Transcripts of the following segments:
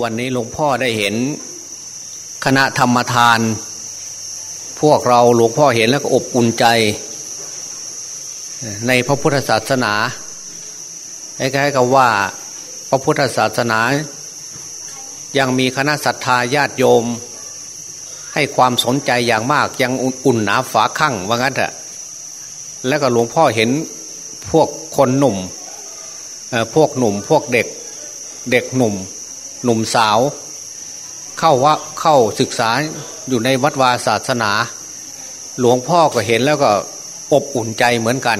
วันนี้หลวงพ่อได้เห็นคณะธรรมทาน พวกเราหลวงพ่อเห็นแล้วก็อบอุ่นใจ ในพระพุทธศาสนาคล้ายๆกับว่าพระพุทธศาสนา ยังมีคณะศรัทธาญาติโยม ให้ความสนใจอย่างมากยังอุ่นหนาฝาข้างว่างั้นเถอะแล้วก็หลวงพ่อเห็นพวกคนหนุ่มพวกหนุ่มพวกเด็กเด็กหนุ่ม หนุ่มสาว เข้าว่าเข้าศึกษาอยู่ในวัดวาศาสนา หลวงพ่อก็เห็นแล้วก็อบอุ่นใจเหมือนกัน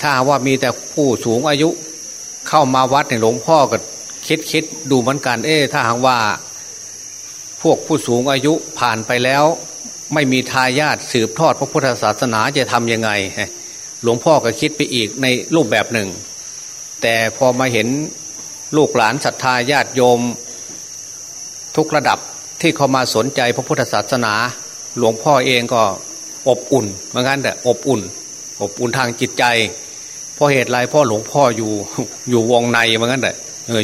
ถ้าว่ามีแต่ผู้สูงอายุเข้ามาวัดในหลวงพ่อก็คิดคิดดูเหมือนกัน เอ๊ถ้าหากว่า พวกผู้สูงอายุผ่านไปแล้ว ไม่มีทายาทสืบทอดพระพุทธศาสนาจะทำยังไง หลวงพ่อก็คิดไปอีกในรูปแบบหนึ่ง แต่พอมาเห็น ลูกหลานศรัทธาญาติโยม ทุกระดับที่เขามาสนใจพระพุทธศาสนา หลวงพ่อเองก็อบอุ่นเหมือนกันแต่อบอุ่น อบอุ่นทางจิตใจเพราะเหตุไรพ่อหลวงพ่ออยู่อยู่วงในเหมือนกันแต่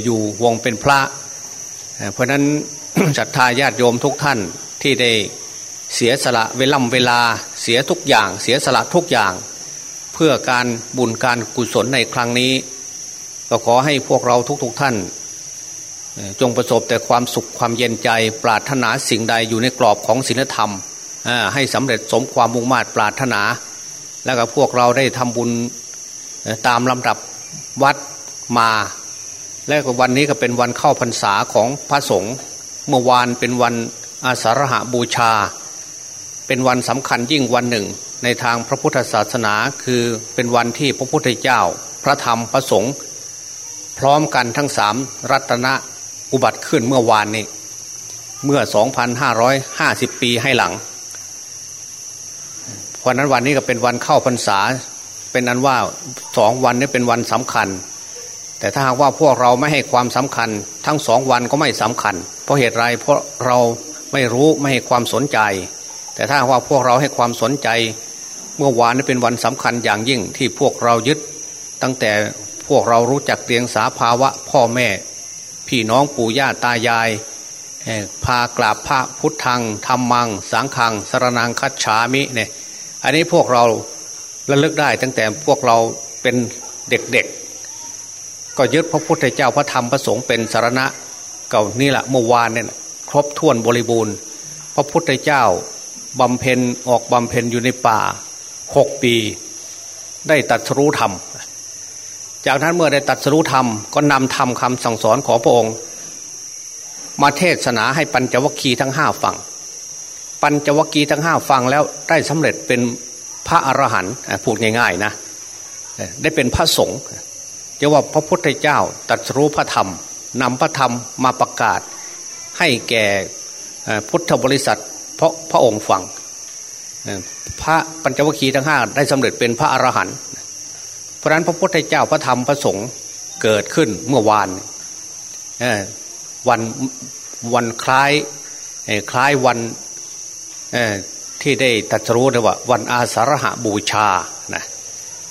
อยู่วงเป็นพระ เพราะนั้นศรัทธาญาติโยมทุกท่านที่ได้เสียสละเวล่ำเวลาเสียทุกอย่าง เสียสละทุกอย่าง เพื่อการบุญการกุศลในครั้งนี้ ก็ขอให้พวกเราทุกๆทท่าน จงประสบแต่ความสุขความเย็นใจ ปรารถนาสิ่งใดอยู่ในกรอบของศีลธรรม ให้สำเร็จสมความมุ่งมา่ปรารถนา แล้วก็พวกเราได้ทำบุญตามลำดับวัดมา และก็วันนี้ก็เป็นวันเข้าพรรษาของพระสงฆ์เมื่อวานเป็นวันอาสาฬหาบูชา เป็นวันสำคัญยิ่งวันหนึ่ง ในทางพระพุทธศาสนาคือเป็นวันที่พระพุทธเจ้า พระธรรมพระสงฆ์ พร้อมกันทั้งสามรัตนะอุบัติขึ้นเมื่อวานนี้ เมื่อ 2,550 ปีให้หลังเพราะนั้นวันนี้ก็เป็นวันเข้าพรรษา เป็นอันว่าสองวันนี้เป็นวันสำคัญ แต่ถ้าหากว่าพวกเราไม่ให้ความสำคัญ ทั้งสองวันก็ไม่สำคัญ เพราะเหตุไรเพราะเราไม่รู้ไม่ให้ความสนใจ แต่ถ้าว่าพวกเราให้ความสนใจ เมื่อวานนี้เป็นวันสำคัญอย่างยิ่งที่พวกเรายึดตั้งแต่ พวกเรารู้จักเรียงสาภาวะ พ่อแม่ พี่น้องปู่ย่าตายายพากราบพระพุทธังธรรมัง สังขังสรนังคัจฉามิเนี่ยอันนี้พวกเราระลึกได้ตั้งแต่พวกเราเป็นเด็กๆ ก็ยึดพระพุทธเจ้าพระธรรมพระสงฆ์เป็นสารณะเก่านี่แหละเมื่อวานเนี่ยครบถ้วนบริบูรณ์ พระพุทธเจ้าบำเพ็ญออกบำเพ็ญอยู่ในป่าหกปี ได้ตัดรู้ธรรม จากนั้นเมื่อได้ตัดสรุธรรมก็นำธรรมคำสั่งสอนของพระองค์ มาเทศนาให้ปัญจวัคคีย์ทั้งห้าฟัง ปัญจวัคคีย์ทั้งห้าฟังแล้วได้สำเร็จเป็นพระอรหันต์พูดง่ายๆนะได้เป็นพระสงฆ์จะว่าพระพุทธเจ้าตัดรู้พระธรรมนำพระธรรมมาประกาศ ให้แก่พุทธบริษัทเพราะพระองค์ฟังพระปัญจวัคคีย์ทั้งห้าได้สำเร็จเป็นพระอรหันต์ เพราะนั้นพระพุทธเจ้าพระธรรมพระสงฆ์เกิดขึ้นเมื่อวานวันวันคล้ายคล้ายวันที่ได้ตัดรู้นะว่าวันอาสาฬหาบูชานะ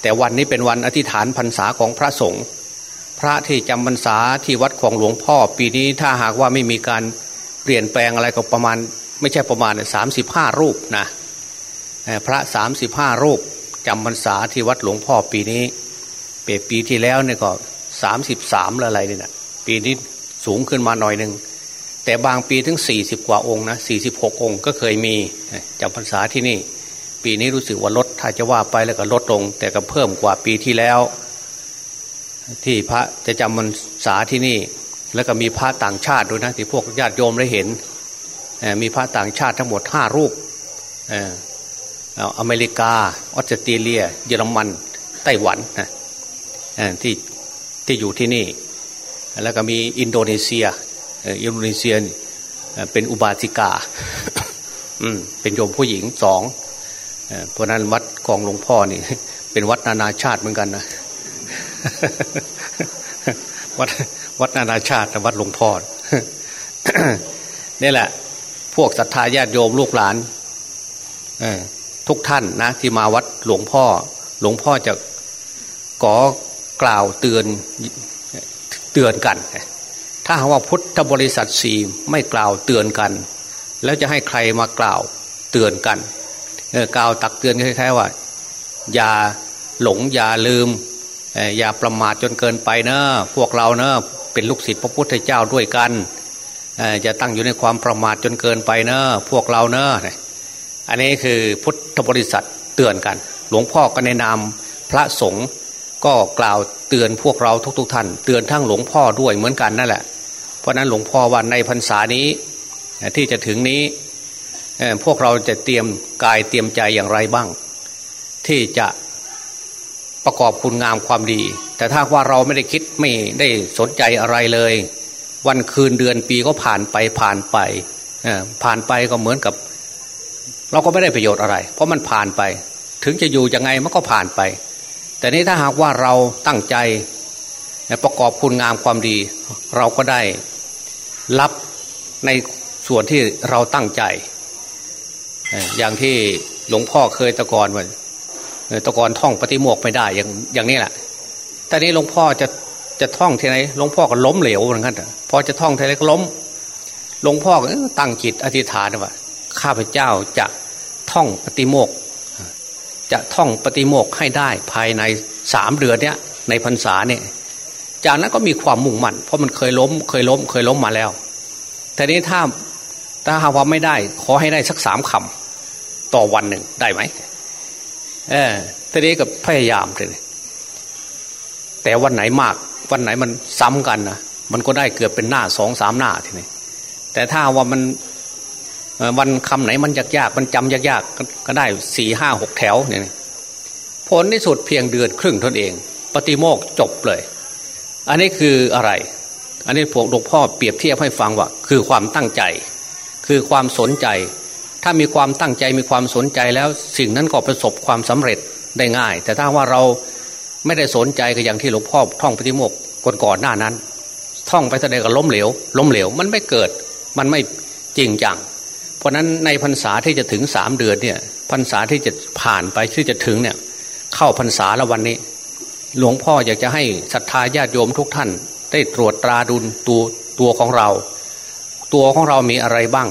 แต่วันนี้เป็นวันอธิษฐานพรรษาของพระสงฆ์พระที่จำพรรษาที่วัดของหลวงพ่อ ปีนี้ถ้าหากว่าไม่มีการเปลี่ยนแปลงอะไรก็ประมาณ ไม่ใช่ประมาณสามสิบห้ารูปนะพระสามสิบห้ารูป จำพรรษาที่วัดหลวงพ่อปีนี้ เปปีที่แล้วเนี่ยก็สามสิบสามอะไรเนี่ยนะปีนี้สูงขึ้นมาหน่อยหนึ่งแต่บางปีถึงสี่สิบกว่าองค์นะสี่สิบหกองค์ก็เคยมีจำพรรษาที่นี่ ปีนี้รู้สึกว่าลดถ้าจะว่าไปแล้วก็ลดลง แต่ก็เพิ่มกว่าปีที่แล้ว ที่พระจะจำพรรษาที่นี่ แล้วก็มีพระต่างชาติด้วยนะที่พวกญาติโยมได้เห็นมีพระต่างชาติทั้งหมดห้ารูป อเมริกาออสเตรเลีย เยอรมันไต้หวันนะที่ที่อยู่ที่นี่ แล้วก็มีอินโดนีเซียอินโดนีเซียเป็นอุบาสิกาเป็นโยมผู้หญิงสองเพราะนั้นวัดกองหลวงพ่อนี่เป็นวัดนานาชาติเหมือนกันนะวัดวัดนานาชาติวัดหลวงพ่อนี่แหละ พวกศรัทธาญาติโยมลูกหลาน ทุกท่านนะที่มาวัดหลวงพ่อ หลวงพ่อจะก่อกล่าวเตือนเตือนกัน ถ้าหากว่าพุทธบริษัทสี่ไม่กล่าวเตือนกัน แล้วจะให้ใครมากล่าวเตือนกันกล่าวตักเตือนคล้ายๆว่า อย่าหลงอย่าลืมอย่าประมาทจนเกินไปเนอะพวกเราเนอะเป็นลูกศิษย์พระพุทธเจ้าด้วยกันจะตั้งอยู่ในความประมาทจนเกินไปเนอะพวกเราเนอะ อันนี้คือพุทธบริษัทเตือนกัน หลวงพ่อก็ในะนาพระสงฆ์ก็กล่าวเตือนพวกเราทุกๆทท่าน เตือนทั้งหลวงพ่อด้วยเหมือนกันนั่นแหละ เพราะนั้นหลวงพ่อว่าในพรรษานี้ที่จะถึงนี้พวกเราจะเตรียมกายเตรียมใจอย่างไรบ้าง ที่จะประกอบคุณงามความดี แต่ถ้าว่าเราไม่ได้คิดไม่ได้สนใจอะไรเลย วันคืนเดือนปีก็ผ่านไปผ่านไปผ่านไปก็เหมือนกับ เราก็ไม่ได้ประโยชน์อะไร เพราะมันผ่านไป ถึงจะอยู่ยังไงมันก็ผ่านไป แต่นี้ถ้าหากว่าเราตั้งใจประกอบคุณงามความดี เราก็ได้รับในส่วนที่เราตั้งใจ อย่างที่หลวงพ่อเคยตะกอนว่าตะกอนท่องปฏิโมกไม่ได้อย่างอย่างนี้แหละแต่นี้หลวงพ่อจะจะท่องที่ไหนหลวงพ่อก็ล้มเหลวเหมือนกันพอจะท่องที่ไหนก็ล้มหลวงพ่อตั้งจิตอธิษฐานว่า ข้าพเจ้าจะท่องปฏิโมก จะท่องปฏิโมกให้ได้ภายในสามเดือนเนี้ยในพรรษาเนี่ยจากนั้นก็มีความมุ่งมั่นเพราะมันเคยล้มเคยล้มเคยล้มมาแล้วแต่นี้ถ้าถ้าหาว่าไม่ได้ ขอให้ได้สักสามคำต่อวันหนึ่งได้ไหมเออทีนี้ก็พยายามเลยแต่วันไหนมาก วันไหนมันซ้ำกันนะมันก็ได้เกือบเป็นหน้าสองสามหน้าทีนี้แต่ถ้าว่ามัน วันคำไหนมันยากยากมันจำยากยากก็ได้สี่ห้าหกแถวเนี่ยผลที่สุดเพียงเดือนครึ่งตนเอง ปฏิโมกจบเลย อันนี้คืออะไร อันนี้พวกหลวงพ่อเปรียบเทียบให้ฟังว่า คือความตั้งใจ คือความสนใจ ถ้ามีความตั้งใจมีความสนใจแล้ว สิ่งนั้นก็ประสบความสำเร็จได้ง่าย แต่ถ้าว่าเราไม่ได้สนใจก็อย่างที่หลวงพ่อท่องปฏิโมกก่อนๆหน้านั้น ท่องไปแสดงกับล้มเหลวล้มเหลวมันไม่เกิด มันไม่จริงจัง เพราะนั้นในพรรษาที่จะถึงสามเดือนเนี่ยพรรษาที่จะผ่านไปที่จะถึงเนี่ย เข้าพรรษาล้ววันนี้ หลวงพ่ออยากจะให้ศรัทธาญาติโยมทุกท่าน ได้ตรวจตราดุลตัวตัวของเรา ตัวของเรามีอะไรบ้าง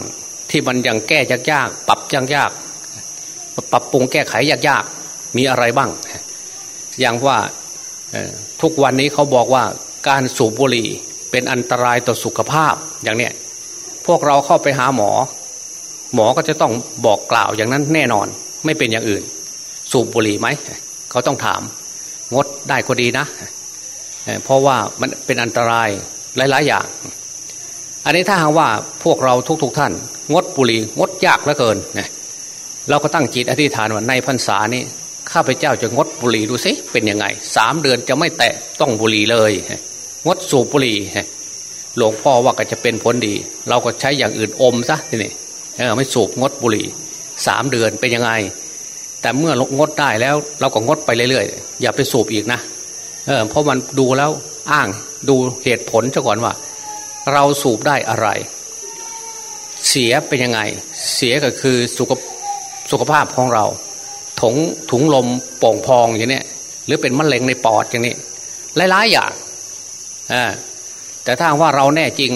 ที่มันยังแก้ยากๆปรับยากๆปรับปรุงแก้ไขยากๆมีอะไรบ้าง อย่างว่าทุกวันนี้เขาบอกว่าการสูบบุหรี่เป็นอันตรายต่อสุขภาพอย่างเนี้ยพวกเราเข้าไปหาหมอ หมอก็จะต้องบอกกล่าวอย่างนั้นแน่นอนไม่เป็นอย่างอื่น สูบบุหรี่ไหมเขาต้องถาม งดได้ก็ดีนะ เพราะว่ามันเป็นอันตรายหลาย ๆ อย่าง อันนี้ถ้าหากว่าพวกเราทุกๆท่าน งดบุหรี่งดยากเหลือเกินเราก็ตั้งจิตอธิษฐานว่าในพรรษานี้ข้าพเจ้าจะงดบุหรี่ดูสิเป็นยังไงสามเดือนจะไม่แตะต้องบุหรี่เลยงดสูบบุหรี่หลวงพ่อว่าก็จะเป็นผลดี เราก็ใช้อย่างอื่นอมซะทีนี่ ไม่สูบงดบุหรี่สามเดือนเป็นยังไง แต่เมื่องดได้แล้ว เราก็งดไปเรื่อยๆอย่าไปสูบอีกนะเออเพราะมันดูแล้วอ้างดูเหตุผลซะก่อนว่า เราสูบได้อะไร เสียเป็นยังไง เสียก็คือสุขสุขภาพของเราถุงถุงลมโป่งพองอย่างนี้หรือเป็นมะเร็งในปอดอย่างนี้หลายๆอย่างอ่าแต่ถ้าว่าเราแน่จริง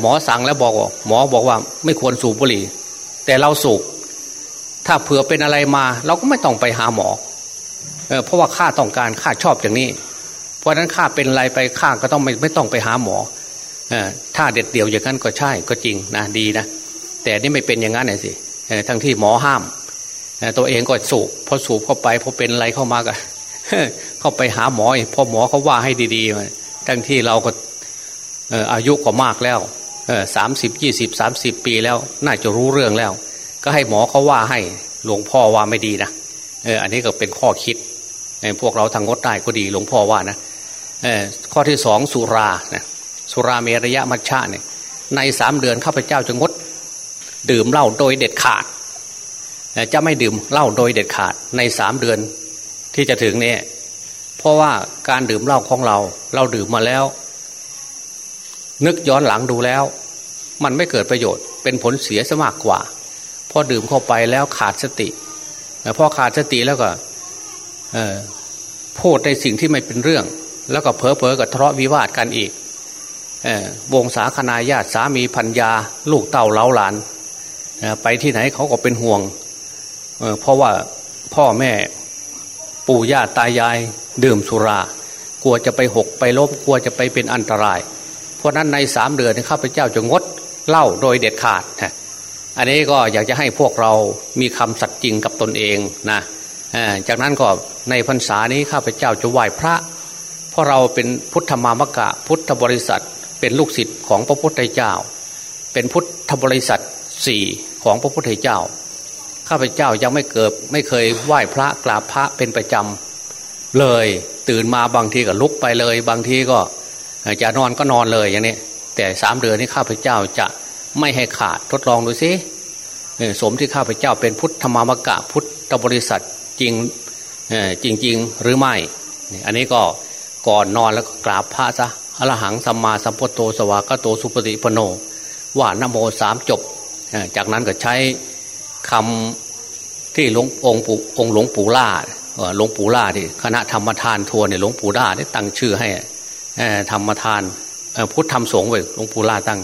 หมอสั่งแล้วบอกว่าหมอบอกว่าไม่ควรสูบบุหรี่ แต่เราสูบถ้าเผื่อเป็นอะไรมา เราก็ไม่ต้องไปหาหมอเเพราะว่าข้าต้องการข้าชอบอย่างนี้ เพราะนั้นข้าเป็นอะไรไปข้าก็ต้องไม่ไม่ต้องไปหาหมอถ้าเด็ดเดี่ยวอย่างนั้นก็ใช่ก็จริงนะดีนะแต่นี่ไม่เป็นอย่างนั้นเลยสิทั้งที่หมอห้ามตัวเองก็สูบพอสูบเข้าไปพอเป็นอะไรเข้ามาก็เข้าไปหาหมอพอหมอเขาว่าให้ดีๆทั้งที่เราก็ อายุก็มากแล้วสามสิบยี่สิบสามสิบปีแล้ว น่าจะรู้เรื่องแล้ว ก็ให้หมอเขาว่าให้หลวงพ่อว่าไม่ดีนะอันนี้ก็เป็นข้อคิดพวกเราทางงดได้ก็ดีหลวงพ่อว่านะข้อที่สองสุรานะสุราเมรยะมัชชาเนี่ยในสามเดือนข้าพเจ้าจะงด ดื่มเหล้าโดยเด็ดขาด จะไม่ดื่มเหล้าโดยเด็ดขาดในสามเดือนที่จะถึงเนี่ยเพราะว่าการดื่มเหล้าของเรา เราดื่มมาแล้ว นึกย้อนหลังดูแล้ว มันไม่เกิดประโยชน์ เป็นผลเสียซะมากกว่า พอดื่มเข้าไปแล้วขาดสติพอขาดสติแล้วก็พูดในสิ่งที่ไม่เป็นเรื่อง แล้วก็เพอเพอกับทะเลาะวิวาทกันอีกวงศาคณาญาติสามีพัญญา ลูกเต่าเล้าหลานไปที่ไหนเขาก็เป็นห่วงเพราะว่าพ่อแม่ปู่ย่าตายายดื่มสุรา กลัวจะไปหกไปล้มกลัวจะไปเป็นอันตราย เพราะนั้นในสามเดือนข้าพเจ้าจะงดเหล้าโดยเด็ดขาดอันนี้ก็อยากจะให้พวกเรามีคำสัตย์จริงกับตนเองนะจากนั้นก็ในพรรษานี้ข้าพเจ้าจะไหว้พระ เพราะเราเป็นพุทธมามกะพุทธบริษัท เป็นลูกศิษย์ของพระพุทธเจ้า เป็นพุทธบริษัทสี่ของพระพุทธเจ้าข้าพเจ้ายังไม่เกิดไม่เคยไหว้พระกราบพระเป็นประจำเลยตื่นมาบางทีก็ลุกไปเลย บางทีก็ จะนอนก็นอนเลยอย่างนี้ แต่สามเดือนนี้ข้าพเจ้าจะไม่ให้ขาดทดลองดูสิสมที่ข้าพเจ้าเป็นพุทธมามกะพุทธบริษัทจริงจริงจริงหรือไม่ อันนี้ก็ก่อนนอนแล้วก็กราบพระซะอรหังสัมมาสัมพุทโธสวากโตสุปฏิปโน ว่านโมสามจบ จากนั้นก็ใช้คำที่หลวงองค์ปู่องค์หลวงปู่ล่าหลวงปู่ล่าที่คณะธรรมทานทัวร์เนี่ยหลวงปู่ล่าได้ตั้งชื่อให้ ธรรมทานพุทธธรรมสงฆ์ไว้หลวงปู่ล่าตั้ง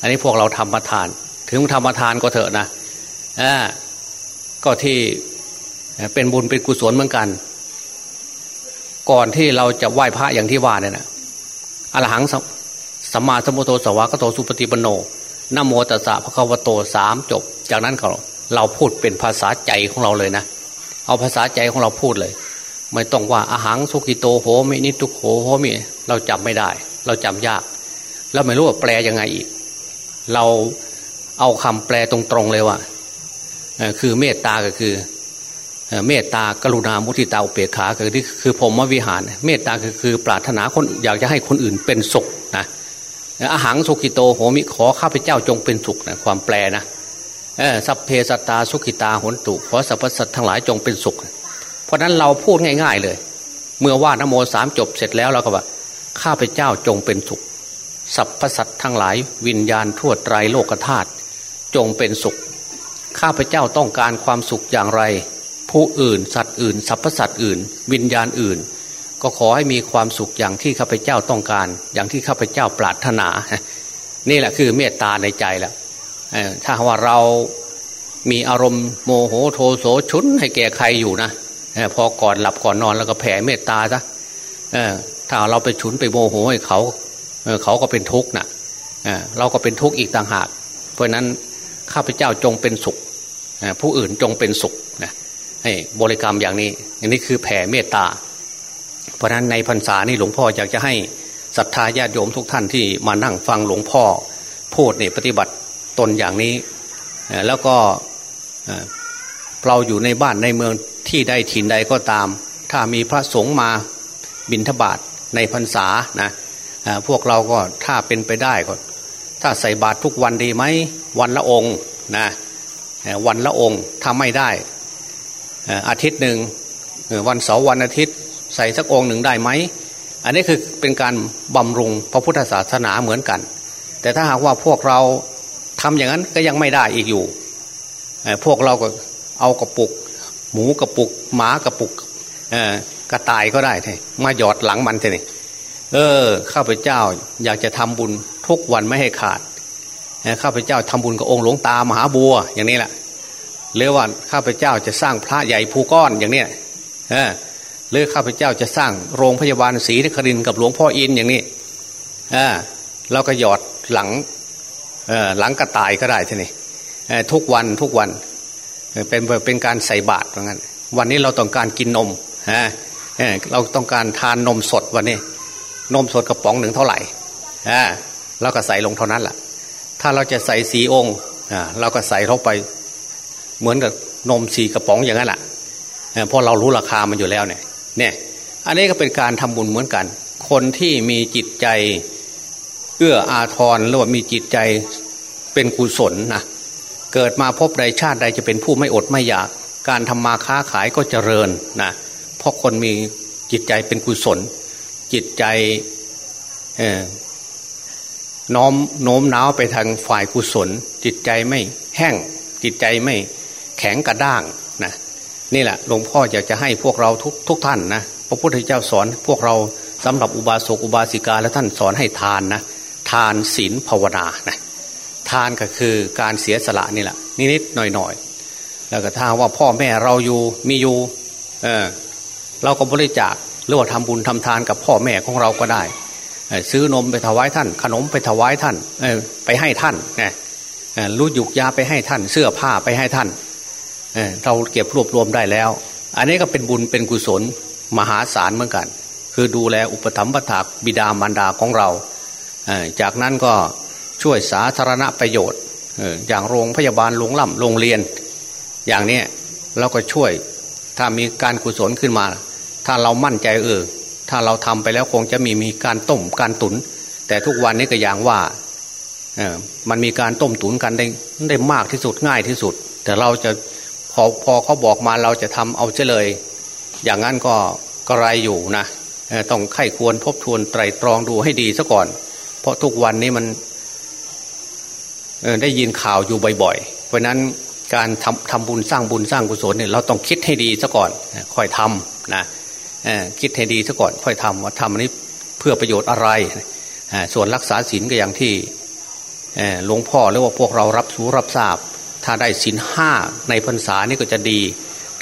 อันนี้พวกเราธรรมทาน ถึงธรรมทานก็เถอะนะก็ที่เป็นบุญเป็นกุศลเหมือนกัน ก่อนที่เราจะไหว้พระอย่างที่ว่าเนี่ยนะอรหังสัมมาสัมพุทโธสวากโตสุปฏิปโนนโมตัสสะพระควโตสามจบ จากนั้นเราเราพูดเป็นภาษาใจของเราเลยนะ เอาภาษาใจของเราพูดเลย ไม่ต้องว่าอาหังสุกิโตโหมินิทุโหโหมิเราจำไม่ได้ เราจำยาก แล้วไม่รู้ว่าแปลยังไงอีก เราเอาคำแปลตรงๆเลยว่าคือเมตตาก็คือเมตตากรุณามุทิตาอุเบกขาคือที่คือผมมวิหาร เมตตาคือคือปรารถนาคนอยากจะให้คนอื่นเป็นสุขนะอาหารสุขิโตโหมิขอข้าพเจ้าจงเป็นสุขนะความแปลนะสัพเพสตาสุขิตาหนตุขอสรรพสัตว์ทั้งหลายจงเป็นสุข เพราะนั้นเราพูดง่าย ๆเลย เมื่อว่านโมสามจบเสร็จแล้วเราก็ว่าข้าพเจ้าจงเป็นสุขสรรพสัตว์ทั้งหลายวิญญาณทั่วไตรโลกธาตุจงเป็นสุข ข้าพเจ้าต้องการความสุขอย่างไร ผู้อื่นสัตว์อื่นสรรพสัตว์อื่น วิญญาณอื่น ก็ขอให้มีความสุขอย่างที่ข้าพเจ้าต้องการ อย่างที่ข้าพเจ้าปรารถนา นี่แหละคือเมตตาในใจแหละถ้าว่าเรามีอารมณ์โมโหโทโสชุนให้แก่ใครอยู่นะ พอก่อนหลับก่อนนอนแล้วก็แผ่เมตตาซะถ้าเราไปชุนไปโมโหให้เขาเขาก็เป็นทุกข์นะเราก็เป็นทุกข์อีกต่างหาก เพราะนั้นข้าพเจ้าจงเป็นสุข ผู้อื่นจงเป็นสุขนะให้บริกรรมอย่างนี้อันนี้คือแผ่เมตตา เพราะนั้นในพรรษานี่หลวงพ่ออยากจะให้ศรัทธาญาติโยมทุกท่านที่มานั่งฟังหลวงพ่อพูดนี่ปฏิบัติตนอย่างนี้ แล้วก็เราอยู่ในบ้านในเมือง ที่ใดถิ่นใดก็ตาม ถ้ามีพระสงฆ์มาบิณฑบาตในพรรษานะพวกเราก็ถ้าเป็นไปได้ก็ ถ้าใส่บาตรทุกวันดีไหมวันละองค์นะวันละองค์ถ้าไม่ได้อาทิตย์หนึ่งวันเสาร์วันอาทิตย์ ใส่สักองค์หนึ่งได้ไหมอันนี้คือเป็นการบำรุงพระพุทธศาสนาเหมือนกัน แต่ถ้าหากว่าพวกเราทำอย่างนั้นก็ยังไม่ได้อีกอยู่พวกเราก็เอากระปุก หมูกระปุก หมากระปุกกระต่ายก็ได้ทมาหยอดหลังมันเถอะเออข้าพเจ้าอยากจะทำบุญทุกวันไม่ให้ขาดข้าพเจ้าทำบุญกับองค์หลวงตามหาบัวอย่างนี้แหละหรือว่าข้าพเจ้าจะสร้างพระใหญ่ภูก้อนอย่างเนี้ยหรือข้าพเจ้าจะสร้างโรงพยาบาลศรีนครินกับหลวงพ่ออินอย่างนี้เราก็หยอดหลังเออหลังกระต่ายก็ได้ทีนี้ทุกวันทุกวัน เป็นเป็นการใส่บาตรเหมือนกันวันนี้เราต้องการกินนมฮะเราต้องการทานนมสดวันนี้ นมสดกระป๋องหนึ่งเท่าไหร่ฮะเราก็ใส่ลงเท่านั้นแหละถ้าเราจะใส่สีองค์เราก็ใส่เข้าไปเหมือนกับนมสีกระป๋องอย่างนั้นแหละเพราะเรารู้ราคามันอยู่แล้วเนี่ยเนี่ย อันนี้ก็เป็นการทำบุญเหมือนกัน คนที่มีจิตใจเอื้ออาทรหรือว่ามีจิตใจเป็นกุศลนะ เกิดมาพบใดชาติใดจะเป็นผู้ไม่อดไม่อยาก การทำมาค้าขายก็เจริญนะเพราะคนมีจิตใจเป็นกุศล จิตใจน้อมโน้มน้าวไปทางฝ่ายกุศล จิตใจไม่แห้ง จิตใจไม่แข็งกระด้างนะนี่แหละหลวงพ่ออยากจะให้พวกเราทุกทุกท่านนะพระพุทธเจ้าสอนพวกเราสำหรับอุบาสกอุบาสิกาและท่านสอนให้ทานนะทานศีลภาวนานะ ทานก็คือการเสียสละนี่แหละนิดๆหน่อยๆแล้วก็ถ้าว่าพ่อแม่เราอยู่มีอยู่เออเราก็บริจาคหรือว่าทำบุญทำทานกับพ่อแม่ของเราก็ได้ซื้อนมไปถวายท่าน ขนมไปถวายท่านไปให้ท่านนะรู้ยุกยาไปให้ท่าน เสื้อผ้าไปให้ท่านเราเก็บรวบรวมได้แล้ว อันนี้ก็เป็นบุญเป็นกุศลมหาศาลเหมือนกัน คือดูแลอุปถัมภ์ปถากบิดามารดาของเราจากนั้นก็ ช่วยสาธารณประโยชน์อย่างโรงพยาบาลโรงล่ำโรงเรียน อย่างนี้เราก็ช่วยถ้ามีการกุศลขึ้นมา ถ้าเรามั่นใจเออถ้าเราทำไปแล้วคงจะมีมีการต้มการตุน แต่ทุกวันนี้ก็อย่างว่ามันมีการต้มตุนกันได้ได้มากที่สุดง่ายที่สุด แต่เราจะพอพอเขาบอกมาเราจะทำเอาเฉลย อย่างนั้นก็กระไรอยู่นะต้องไข้ควรทบทวนไตรตรองดูให้ดีซะก่อน เพราะทุกวันนี้มัน ได้ยินข่าวอยู่บ่อยๆ เพราะนั้นการทำทำบุญสร้างบุญสร้างกุศลเนี่ยเราต้องคิดให้ดีซะก่อนค่อยทำนะคิดให้ดีซะก่อนค่อยทำว่าทำอันนี้เพื่อประโยชน์อะไรส่วนรักษาศีลก็อย่างที่หลวงพ่อหรือว่าพวกเรารับรู้รับทราบ ถ้าได้ศีลห้าในพรรษานี่ก็จะดี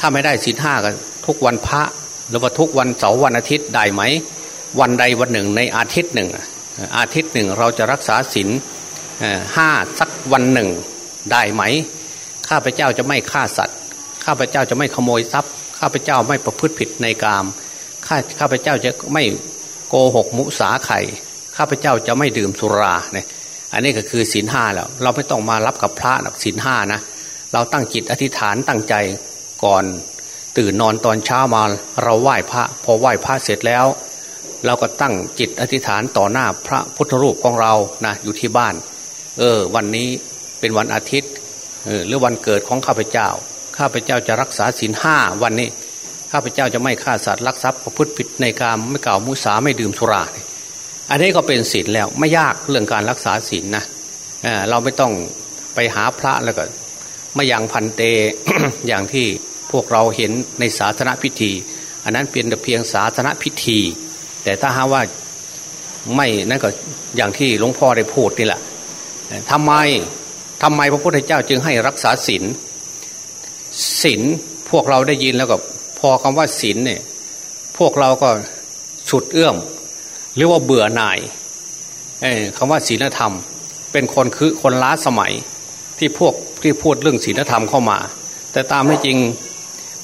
ถ้าไม่ได้ศีลห้าก็ทุกวันพระหรือว่าทุกวันเสาร์วันอาทิตย์ได้ไหม วันใดวันหนึ่งในอาทิตย์หนึ่ง อาทิตย์หนึ่งเราจะรักษาศีล ห้าสักวันหนึ่งได้ไหม ข้าพเจ้าจะไม่ฆ่าสัตว์ ข้าพเจ้าจะไม่ขโมยทรัพย์ ข้าพเจ้าไม่ประพฤติผิดในกาม ข้าข้าพเจ้าจะไม่โกหกมุสาไข่ ข้าพเจ้าจะไม่ดื่มสุราเนี่ยอันนี้ก็คือศีลห้าแล้ว เราไม่ต้องมารับกับพระนะศีลห้านะ เราตั้งจิตอธิษฐานตั้งใจก่อนตื่นนอนตอนเช้ามาเราไหว้พระ พอไหว้พระเสร็จแล้ว เราก็ตั้งจิตอธิษฐานต่อหน้าพระพุทธรูปของเรานะอยู่ที่บ้าน เออ วันนี้เป็นวันอาทิตย์เออหรือวันเกิดของข้าพเจ้า ข้าพเจ้าจะรักษาศีลห้าวันนี้ ข้าพเจ้าจะไม่ฆ่าสัตว์ลักทรัพย์ประพฤติผิดในการไม่กล่าวมุสาไม่ดื่มสุรา อันนี้ก็เป็นศีลแล้วไม่ยากเรื่องการรักษาศีลนะเเราไม่ต้องไปหาพระแล้วก็ไม่ยังพันเตอย่างที่พวกเราเห็นในศาสนาพิธี อันนั้นเป็นเพียงศาสนาพิธี แต่ถ้าหาว่าไม่นั่นก็อย่างที่หลวงพ่อได้พูดนี่แหละ ทำไมทำไมพระพุทธเจ้าจึงให้รักษาศีลศีลพวกเราได้ยินแล้วก็พอคำว่าศีลเนี่ยพวกเราก็ฉุดเอื้อมหรือว่าเบื่อหน่ายคำว่าศีลธรรม เป็นคนคือคนล้าสมัยที่พวกที่พูดเรื่องศีลธรรมเข้ามา แต่ตามไม่จริง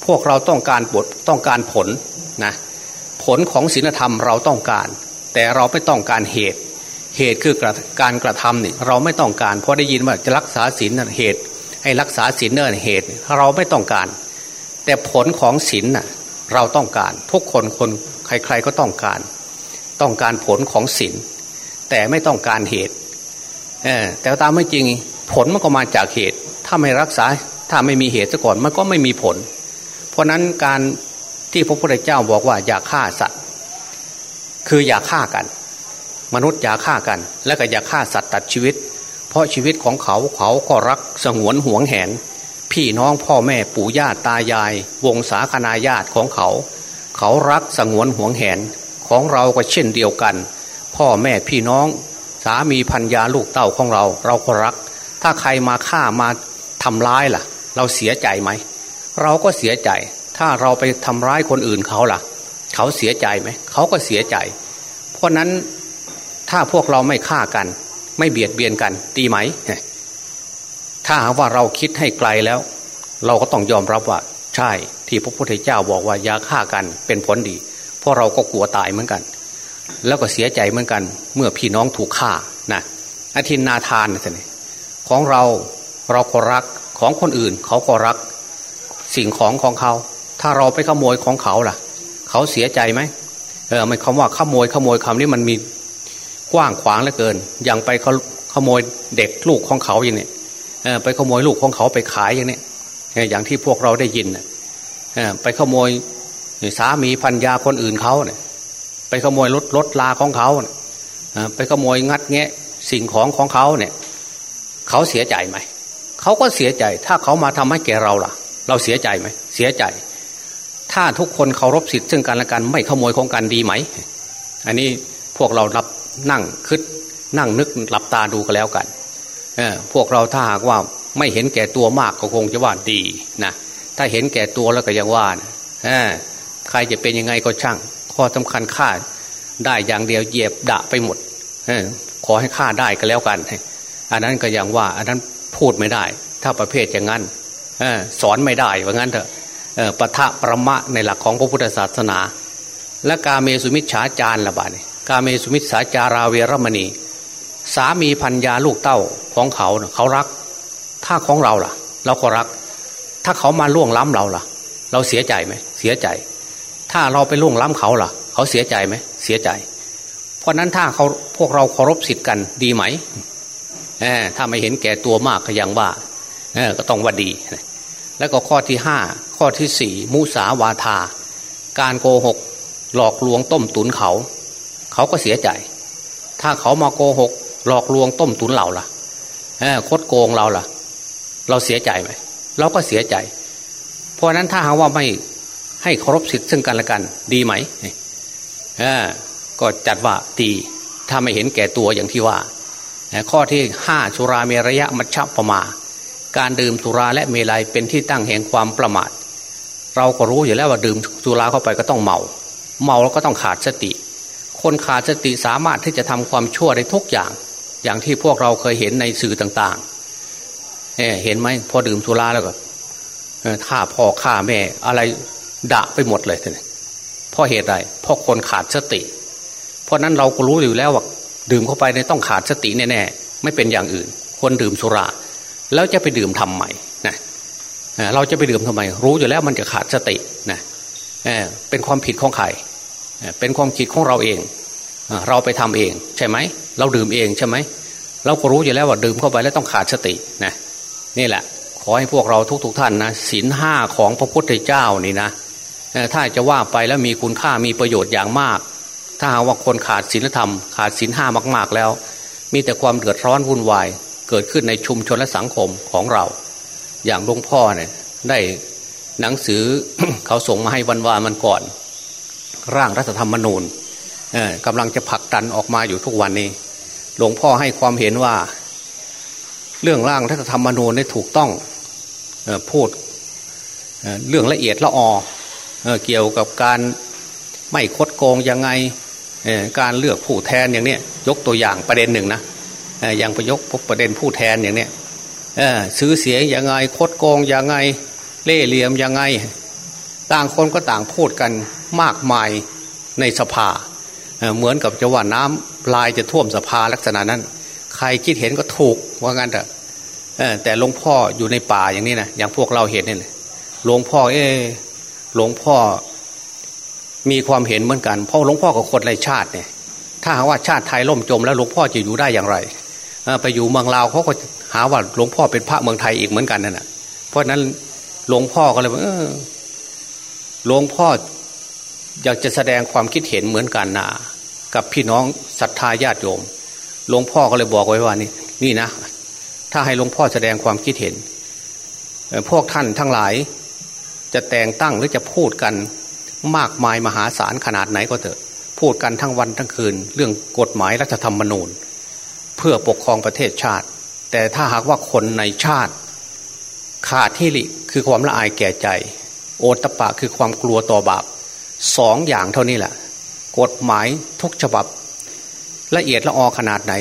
พวกเราต้องการบทต้องการผลนะผลของศีลธรรมเราต้องการ แต่เราไม่ต้องการเหตุ เหตุคือการกระทำนี่เราไม่ต้องการเพราะได้ยินว่าจะรักษาศีลนั่นเหตุ ให้รักษาศีลเนิ่นเหตุ เราไม่ต้องการ แต่ผลของศีลน่ะเราต้องการทุกคนคนใคร ๆก็ต้องการ ต้องการผลของศีลแต่ไม่ต้องการเหตุแต่ตามไม่จริงผลมันก็มาจากเหตุ ถ้าไม่รักษาถ้าไม่มีเหตุซะก่อนมันก็ไม่มีผล เพราะนั้นการที่พระพุทธเจ้าบอกว่าอย่าฆ่าสัตว์ คืออย่าฆ่ากัน มนุษย์อย่าฆ่ากัน และก็อย่าฆ่าสัตว์ตัดชีวิต เพราะชีวิตของเขาเขาก็รักสงวนห่วงแหน พี่น้องพ่อแม่ปู่ย่าตายาย วงศาคณาญาติของเขา เขารักสงวนห่วงแหนของเราก็เช่นเดียวกัน พ่อแม่พี่น้อง สามีพันยาลูกเต้าของเรา เราก็รัก ถ้าใครมาฆ่ามาทำร้ายล่ะ เราเสียใจไหม เราก็เสียใจ ถ้าเราไปทำร้ายคนอื่นเขาล่ะ เขาเสียใจไหม เขาก็เสียใจ เพราะนั้น ถ้าพวกเราไม่ฆ่ากัน ไม่เบียดเบียนกันดีไหม ถ้าหากว่าเราคิดให้ไกลแล้ว เราก็ต้องยอมรับว่า ใช่ที่พระพุทธเจ้าบอกว่าอย่าฆ่ากันเป็นผลดี เพราะเราก็กลัวตายเหมือนกัน แล้วก็เสียใจเหมือนกัน เมื่อพี่น้องถูกฆ่านะอธินนาทานนี่านของเราเราก็รักของคนอื่น เขาก็รัก สิ่งของของเขา ถ้าเราไปขโมยของเขาล่ะ เขาเสียใจไหมเออไม่คำว่าขโมยขโมยคำนี้มันมี กว้างขวางเหลือเกิน อย่างไปเขาขโมยเด็กลูกของเขาอย่างนี้ไปขโมยลูกของเขาไปขายอย่างนี้อย่างที่พวกเราได้ยินไปขโมยสามีพันยาคนอื่นเขาเนี่ยไปขโมยรถรถลาของเขาเนี่ยไปขโมยงัดแงะสิ่งของของเขาเนี่ย เขาเสียใจไหมเขาก็เสียใจ ถ้าเขามาทำให้แกเราล่ะ เราเสียใจไหมเสียใจ ถ้าทุกคนเคารพสิทธิ์ซึ่งกันและกันไม่ขโมยของกันดีไหม อันนี้พวกเรารับ นั่งคิดนั่งนึกหลับตาดูกันแล้วกันเออพวกเราถ้าหากว่าไม่เห็นแก่ตัวมากก็คงจะว่าดีนะถ้าเห็นแก่ตัวแล้วก็ยังว่านะใครจะเป็นยังไงก็ช่าง ข้อสำคัญฆ่าได้อย่างเดียวเหยียบดะไปหมดอขอให้ฆ่าได้ก็แล้วกัน อันนั้นก็ยังว่า อันนั้นพูดไม่ได้ ถ้าประเภทอย่างนั้นสอนไม่ได้ว่างั้นเถอะปะทะประมะในหลักของพระพุทธศาสนา และกาเมสุมิชฌาจารละบาด กาเมสุมิชฌาจาราเวรมณี สามีพัญญาลูกเต้าของเขาเขารัก ถ้าของเราล่ะ เราก็รัก ถ้าเขามาล่วงล้ำเราล่ะ เราเสียใจไหมเสียใจ ถ้าเราไปล่วงล้ำเขาล่ะ เขาเสียใจไหมเสียใจ เพราะนั้นถ้าเขาพวกเราเคารพสิทธิ์กันดีไหมถ้าไม่เห็นแก่ตัวมากก็ยังว่าก็ต้องว่าดี แล้วก็ข้อที่ห้าข้อที่สี่มุสาวาทา การโกหก หลอกลวงต้มตุนเขา เขาก็เสียใจ ถ้าเขามาโกหก หลอกลวงต้มตุนเราล่ะคดโกงเราล่ะ เราเสียใจไหมเราก็เสียใจ เพราะนั้นถ้าหากว่าไม่ให้เคารพสิทธิ์ซึ่งกันและกัน ดีไหมก็จัดว่าดีถ้าไม่เห็นแก่ตัวอย่างที่ว่าข้อที่ห้าสุราเมรยะมัชฌะปมา การดื่มสุราและเมลัยเป็นที่ตั้งแห่งความประมาท เราก็รู้อยู่แล้วว่าดื่มสุราเข้าไปก็ต้องเมา เมาแล้วก็ต้องขาดสติ คนขาดสติสามารถที่จะทำความชั่วได้ทุกอย่าง อย่างที่พวกเราเคยเห็นในสื่อต่างๆเเห็นไหมพอดื่มสุราแล้วก็ฆ่าพ่อฆ่าแม่ อะไรด่าไปหมดเลยท่านเพราะเหตุใดเพราะคนขาดสติ เพราะนั้นเราก็รู้อยู่แล้วว่าดื่มเข้าไปเนี่ยต้องขาดสติแน่ๆไม่เป็นอย่างอื่น คนดื่มสุราแล้วจะไปดื่มทำใหม่นะเราจะไปดื่มทำไม รู้อยู่แล้วมันจะขาดสตินะเป็นความผิดของใคร เป็นความผิดของเราเอง เราไปทำเองใช่ไหม เราดื่มเองใช่ไหม เราก็รู้อยู่แล้วว่าดื่มเข้าไปแล้วต้องขาดสตินะนี่แหละ ขอให้พวกเราทุกๆทท่านนะศีลห้าของพระพุทธเจ้านี่นะถ้าจะว่าไปแล้วมีคุณค่ามีประโยชน์อย่างมาก ถ้าหาว่าคนขาดศีลธรรม ขาดศีลห้ามาก ๆแล้ว มีแต่ความเดือดร้อนวุ่นวายเกิดขึ้นในชุมชนและสังคมของเรา อย่างหลวงพ่อเนี่ยได้หนังสือเขาส่งมาให้วันวานมันก่อน ร่างรัฐธรรมนูญกำลังจะผลักดันออกมาอยู่ทุกวันนี้ หลวงพ่อให้ความเห็นว่า เรื่องร่างรัฐธรรมนูญได้ถูกต้องพูดเรื่องละเอียดละออเกี่ยวกับการไม่คดโกงยังไงการเลือกผู้แทนอย่างนี้ยกตัวอย่างประเด็นหนึ่งนะอย่างประยกประเด็นผู้แทนอย่างนี้ซื้อเสียงยังไงคดโกงยังไง เล่เหลี่ยมยังไง ต่างคนก็ต่างพูดกันมากมายในสภา เหมือนกับจะว่าน้ำลายจะท่วมสภาลักษณะนั้น ใครคิดเห็นก็ถูกว่างั้นเถอะแต่หลวงพ่ออยู่ในป่าอย่างนี้นะอย่างพวกเราเห็นนี่หลวงพ่อ เอหลวงพ่อมีความเห็นเหมือนกัน เพราะหลวงพ่อกับคนไรชาติเนี่ย ถ้าหาว่าชาติไทยล่มจมแล้วหลวงพ่อจะอยู่ได้อย่างไรไปอยู่เมืองลาวเขาก็หาว่าหลวงพ่อเป็นพระเมืองไทยอีกเหมือนกันนั่นแหะเพราะนั้นหลวงพ่อก็เลยว่า หลวงพ่ออยากจะแสดงความคิดเห็นเหมือนกันนะกับพี่น้องศรัทธาญาติโยม หลวงพ่อก็เลยบอกไว้ว่านี่นี่นะ ถ้าให้หลวงพ่อแสดงความคิดเห็น พวกท่านทั้งหลายจะแต่งตั้งหรือจะพูดกันมากมายมหาศาลขนาดไหนก็เถอะ พูดกันทั้งวันทั้งคืน เรื่องกฎหมายรัฐธรรมนูญ เพื่อปกครองประเทศชาติ แต่ถ้าหากว่าคนในชาติ ขาดที่ลิคือความละอายแก่ใจ โอตปะคือความกลัวต่อบาปสองอย่างเท่านี้แหละ กฎหมายทุกฉบับ ละเอียดละออขนาดไหน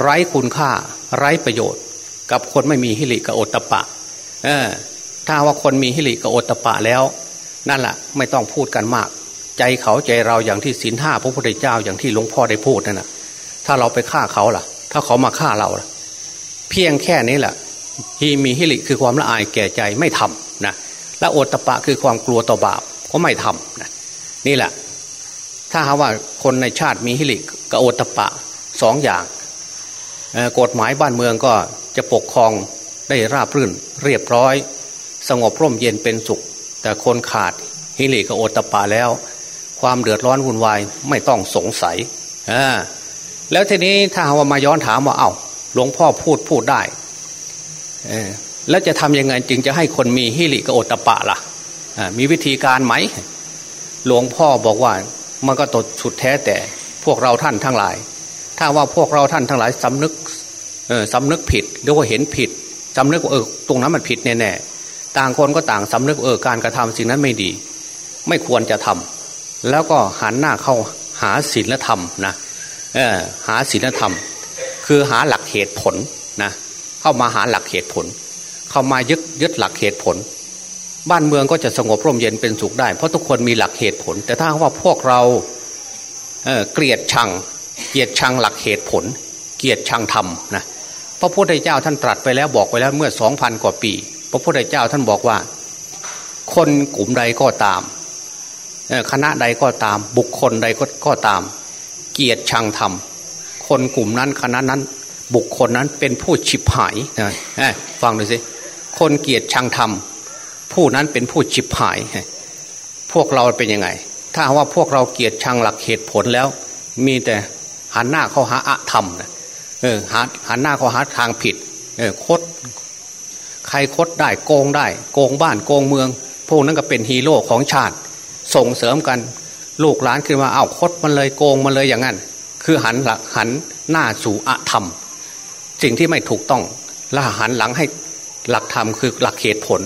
ไร้คุณค่า ไร้ประโยชน์ กับคนไม่มีฮิริกับโอตปะเออถ้าว่าคนมีฮิริกับโอตปะแล้ว นั่นแหละไม่ต้องพูดกันมาก ใจเขาใจเราอย่างที่ศีลห้าพระพุทธเจ้าอย่างที่หลวงพ่อได้พูดนั่นแหะถ้าเราไปฆ่าเขาล่ะ ถ้าเขามาฆ่าเราล่ะ เพียงแค่นี้แหละฮีมีฮิริคือความละอายแก่ใจไม่ทำนะ และโอตตะปะคือความกลัวต่อบาปก็ไม่ทำนะนี่แหละ ถ้าหาว่าคนในชาติมีฮิริกับโอตตะปะสองอย่างกฎหมายบ้านเมืองก็จะปกครองได้ราบรื่นเรียบร้อย สงบร่มเย็นเป็นสุข แต่คนขาดฮิริกับโอตปาแล้ว ความเดือดร้อนวุ่นวายไม่ต้องสงสัยแล้วทีนี้ถ้าหาว่ามาย้อนถามว่าเอา้าหลวงพ่อพูดพูดได้ แล้วจะทำยังไงจึงจะให้คนมีฮิริกโอตปะละ่ะมีวิธีการไหม หลวงพ่อบอกว่ามันก็ตดสุดแท้แต่พวกเราท่านทั้งหลาย ถ้าว่าพวกเราท่านทั้งหลายสำนึกเออสำนึกผิดหรือว่าเห็นผิดสำนึกว่าเออตรงนั้นมันผิดแน่ๆต่างคนก็ต่างสำนึกเออการกระทำสิ่งนั้นไม่ดี ไม่ควรจะทำแล้วก็หันหน้าเข้าหาศีลธรรมนะเออหาศีลธรรม คือหาหลักเหตุผลนะเข้ามาหาหลักเหตุผล เข้ามายึดยึดหลักเหตุผล บ้านเมืองก็จะสงบร่มเย็นเป็นสุขได้ เพราะทุกคนมีหลักเหตุผล แต่ถ้าว่าพวกเราเเกลียดชัง เกลียดชังหลักเหตุผล เกลียดชังธรรมนะพระพุทธเจ้าท่านตรัสไปแล้วบอกไปแล้วเมื่อสองพันกว่าปี พระพุทธเจ้าท่านบอกว่า คนกลุ่มใดก็ตามคณะใดก็ตาม บุคคลใดก็กตาม เกียรติชังธรรม คนกลุ่มนั้นคณะนั้น บุคคลนั้นเป็นผู้ฉิบหายนะฟังดูสิ คนเกียรติชังธรรม ผู้นั้นเป็นผู้ฉิบหาย พวกเราเป็นยังไง ถ้าว่าพวกเราเกียรติชังหลักเหตุผลแล้ว มีแต่หันหน้าเข้าหาอะธรรมนะเออหันหน้าเข้าหาทางผิด เออคดใครคดได้โกงได้ โกงบ้านโกงเมือง พวกนั้นก็เป็นฮีโร่ของชาติ ส่งเสริมกันลูกหลานขึ้นมาเอาคดมันเลยโกงมันเลยอย่างนั้น คือหันหลักหันหน้าสู่อธรรมสิ่งที่ไม่ถูกต้องและหันหลังให้ หลักธรรมคือหลักเหตุผล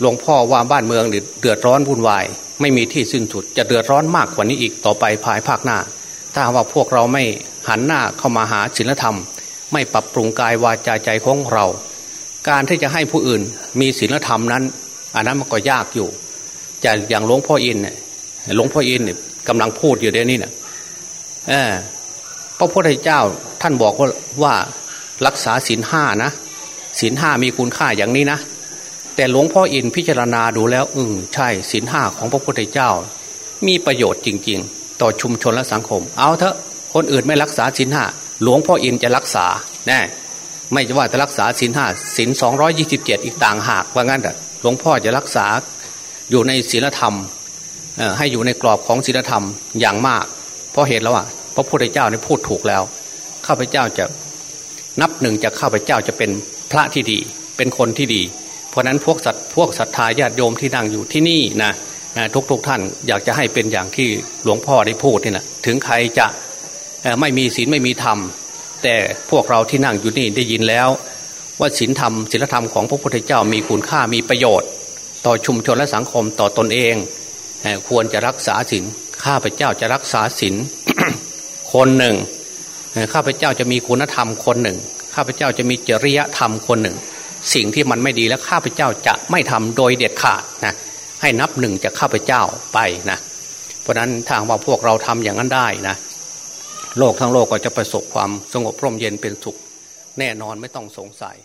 หลวงพ่อว่าบ้านเมืองเดือดร้อนวุ่นวาย ไม่มีที่สิ้นสุด จะเดือดร้อนมากกว่านี้อีกต่อไปภายภาคหน้า ถ้าว่าพวกเราไม่หันหน้าเข้ามาหาศีลธรรม ไม่ปรับปรุงกายวาจาใจของเรา การที่จะให้ผู้อื่นมีศีลธรรมนั้น อันนั้นมันก็ยากอยู่จะอย่างหลวงพ่ออินเนี่ยหลวงพ่ออินเนี่ยกำลังพูดอยู่เดี๋ยวนี้เนี่ยพระพุทธเจ้าท่านบอกว่าว่ารักษาศีลห้านะ ศีลห้ามีคุณค่าอย่างนี้นะแต่หลวงพ่ออินพิจารณาดูแล้ว อืมใช่ศีลห้าของพระพุทธเจ้า มีประโยชน์จริง ๆ ต่อชุมชนและสังคม เอาเถอะคนอื่นไม่รักษาศีลห้าหลวงพ่ออินจะรักษาแน่ไม่จะว่าจะรักษาศีลห้าศีลสองร้อยี่สิบเจ็ดอีกต่างหากว่างั้นแต่หลวงพ่อจะรักษาอยู่ในศีลธรรมให้อยู่ในกรอบของศีลธรรมอย่างมาก เพราะเหตุแล้วอะพระพุทธเจ้านี่พูดถูกแล้วข้าพเจ้าจะนับหนึ่งจากข้าพเจ้าจะเป็น พระที่ดี เป็นคนที่ดี เพราะนั้นพวกสัตว์พวกศรัทธาญาติโยมที่นั่งอยู่ที่นี่นะทุกๆทท่านอยากจะให้เป็นอย่างที่หลวงพ่อได้พูดนี่นะถึงใครจะไม่มีศีลไม่มีธรรม แต่พวกเราที่นั่งอยู่นี่ได้ยินแล้ว ว่าศีลธรรมศีลธรรมของพระพุทธเจ้ามีคุณค่ามีประโยชน์ ต่อชุมชนและสังคมต่อตนเอง ควรจะรักษาศีลข้าพเจ้าจะรักษาศีลคนหนึ่งข้าพเจ้าจะมีคุณธรรมคนหนึ่ง ข้าพเจ้าจะมีจริยธรรมคนหนึ่ง สิ่งที่มันไม่ดีแล้วข้าพเจ้าจะไม่ทำโดยเด็ดขาดนะให้นับหนึ่งจากข้าพเจ้าไปนะเพราะนั้นทางว่าพวกเราทำอย่างนั้นได้นะ โลกทั้งโลกก็จะประสบความสงบร่มเย็นเป็นสุข แน่นอนไม่ต้องสงสัย